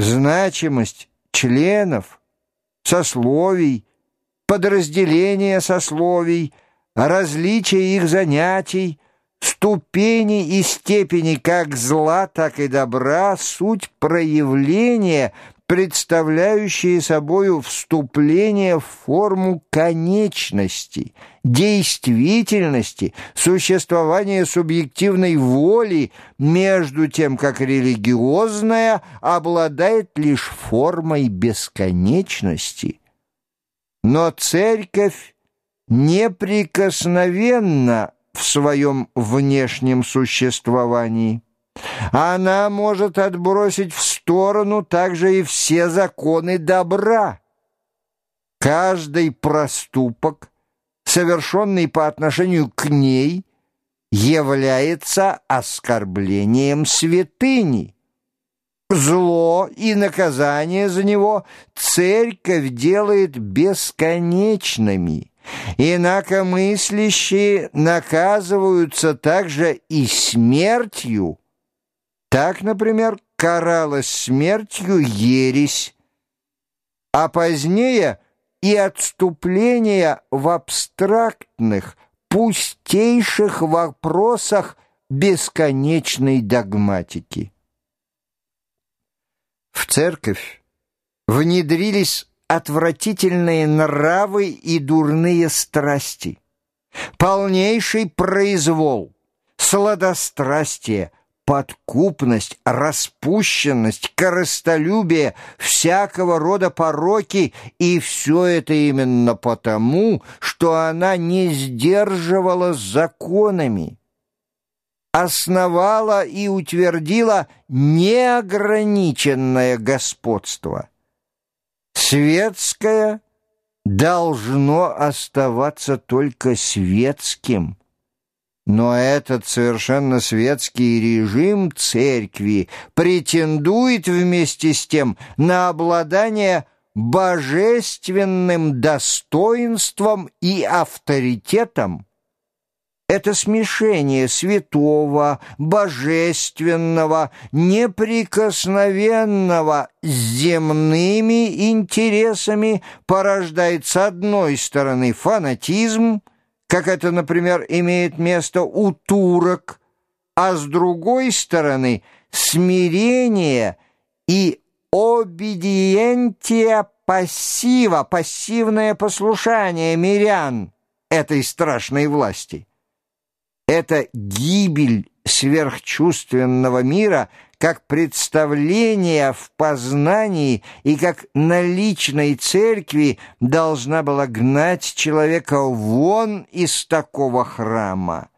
значимость членов, сословий, подразделения сословий, различия их занятий, ступени и степени как зла, так и добра, суть проявления представляющие собою вступление в форму конечности, действительности, существования субъективной воли, между тем, как религиозная обладает лишь формой бесконечности. Но церковь неприкосновенна в своем внешнем существовании. Она может отбросить в сторону также и все законы добра. Каждый проступок, совершенный по отношению к ней, является оскорблением святыни. Зло и наказание за него церковь делает бесконечными. Инакомыслящие наказываются также и смертью, так, например, каралась смертью ересь, а позднее и отступление в абстрактных, пустейших вопросах бесконечной догматики. В церковь внедрились отвратительные нравы и дурные страсти, полнейший произвол, сладострастие, подкупность, распущенность, корыстолюбие, всякого рода пороки, и все это именно потому, что она не сдерживала законами, основала и утвердила неограниченное господство. Светское должно оставаться только светским – но этот совершенно светский режим церкви претендует вместе с тем на обладание божественным достоинством и авторитетом. Это смешение святого, божественного, неприкосновенного с земными интересами порождает с одной стороны фанатизм, как это, например, имеет место у турок, а с другой стороны смирение и обедиентия пассива, пассивное послушание мирян этой страшной власти. Это гибель сверхчувственного мира – как представление в познании и как наличной церкви должна была гнать человека вон из такого храма,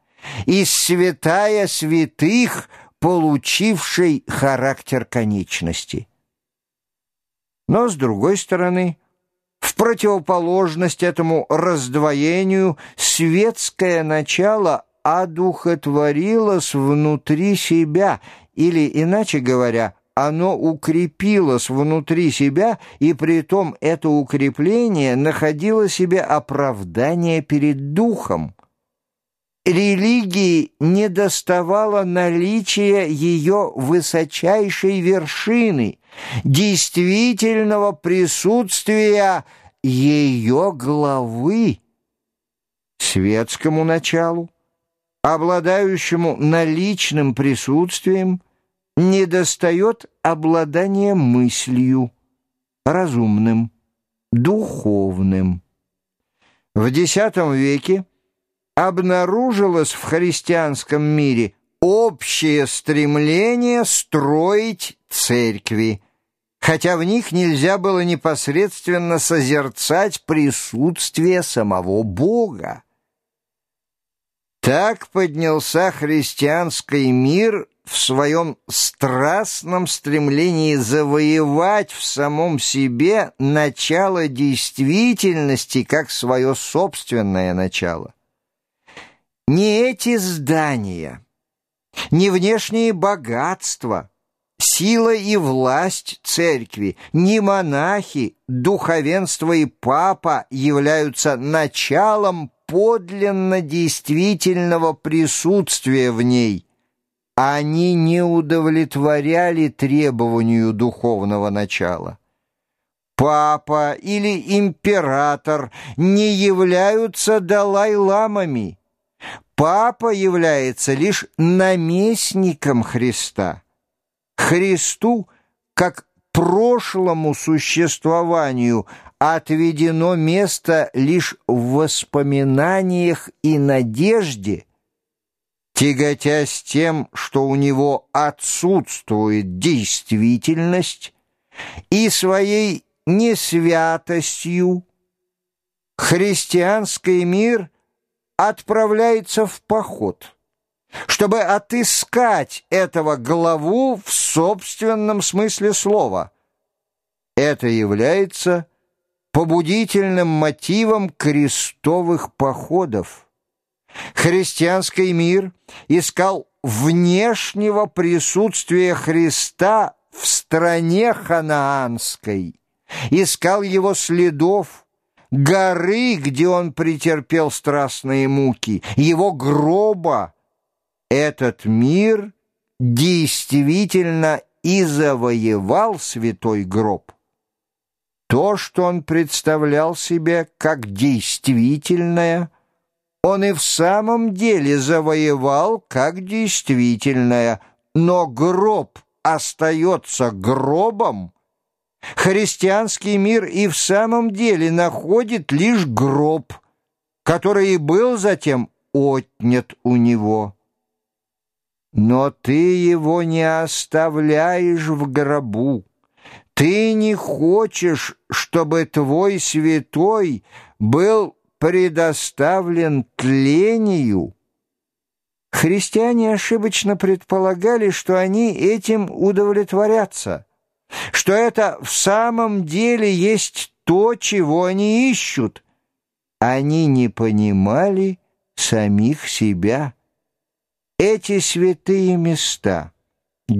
из святая святых, получившей характер конечности. Но, с другой стороны, в противоположность этому раздвоению светское начало одухотворилось внутри себя – или, иначе говоря, оно укрепилось внутри себя, и при том это укрепление находило себе оправдание перед духом. Религии не доставало наличия ее высочайшей вершины, действительного присутствия ее главы. Светскому началу, обладающему наличным присутствием, недостает обладания мыслью, разумным, духовным. В X веке обнаружилось в христианском мире общее стремление строить церкви, хотя в них нельзя было непосредственно созерцать присутствие самого Бога. Так поднялся христианский мир в своем страстном стремлении завоевать в самом себе начало действительности как свое собственное начало. Не эти здания, не внешние богатства, сила и власть церкви, не монахи, духовенство и папа являются началом подлинно действительного присутствия в ней – они не удовлетворяли требованию духовного начала. Папа или император не являются Далай-ламами. Папа является лишь наместником Христа. Христу, как прошлому существованию, отведено место лишь в воспоминаниях и надежде, тяготясь тем, что у него отсутствует действительность, и своей несвятостью, христианский мир отправляется в поход, чтобы отыскать этого главу в собственном смысле слова. Это является побудительным мотивом крестовых походов. Христианский мир искал внешнего присутствия Христа в стране ханаанской, искал его следов, горы, где он претерпел страстные муки, его гроба. Этот мир действительно и завоевал святой гроб. То, что он представлял себе как действительное, он и в самом деле завоевал как действительное, но гроб остается гробом. Христианский мир и в самом деле находит лишь гроб, который и был затем отнят у него. Но ты его не оставляешь в гробу. Ты не хочешь, чтобы твой святой был предоставлен тлению. Христиане ошибочно предполагали, что они этим удовлетворятся, что это в самом деле есть то, чего они ищут. Они не понимали самих себя. Эти святые места —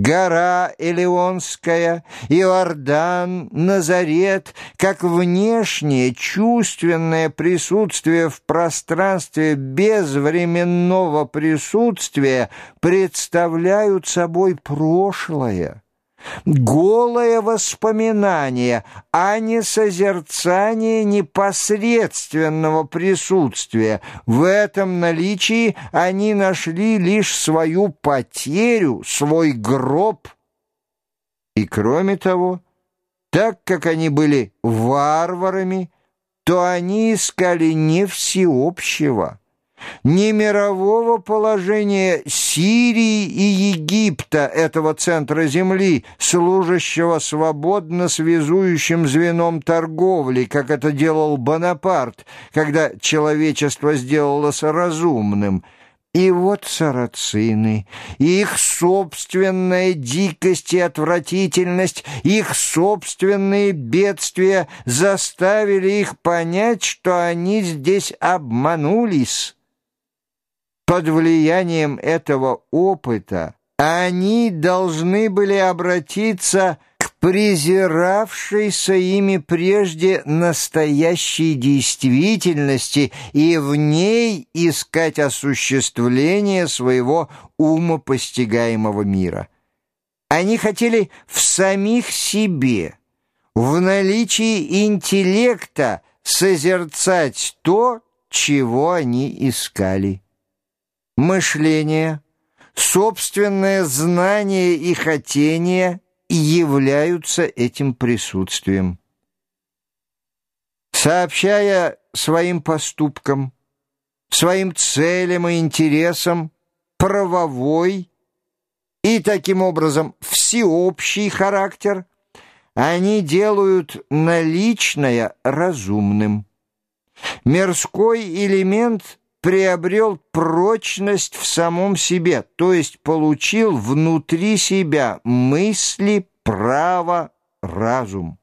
Гора Элеонская, Иордан, Назарет, как внешнее чувственное присутствие в пространстве без временного присутствия представляют собой прошлое голое воспоминание, а не созерцание непосредственного присутствия. В этом наличии они нашли лишь свою потерю, свой гроб. И кроме того, так как они были варварами, то они искали не всеобщего, ни мирового положения Сирии и Египта, этого центра земли, служащего свободно связующим звеном торговли, как это делал Бонапарт, когда человечество сделалось разумным – и вот сарацины, их собственная дикость и отвратительность, их собственные бедствия заставили их понять, что они здесь обманулись. Под влиянием этого опыта они должны были обратиться к презиравшейся ими прежде настоящей действительности и в ней искать осуществление своего умопостигаемого мира. Они хотели в самих себе, в наличии интеллекта созерцать то, чего они искали мышление, собственное знание и хотение являются этим присутствием. Сообщая своим поступкам, своим целям и интересам правовой и таким образом всеобщий характер, они делают наличное разумным. Мирской элемент – приобрел прочность в самом себе, то есть получил внутри себя мысли, право, разум.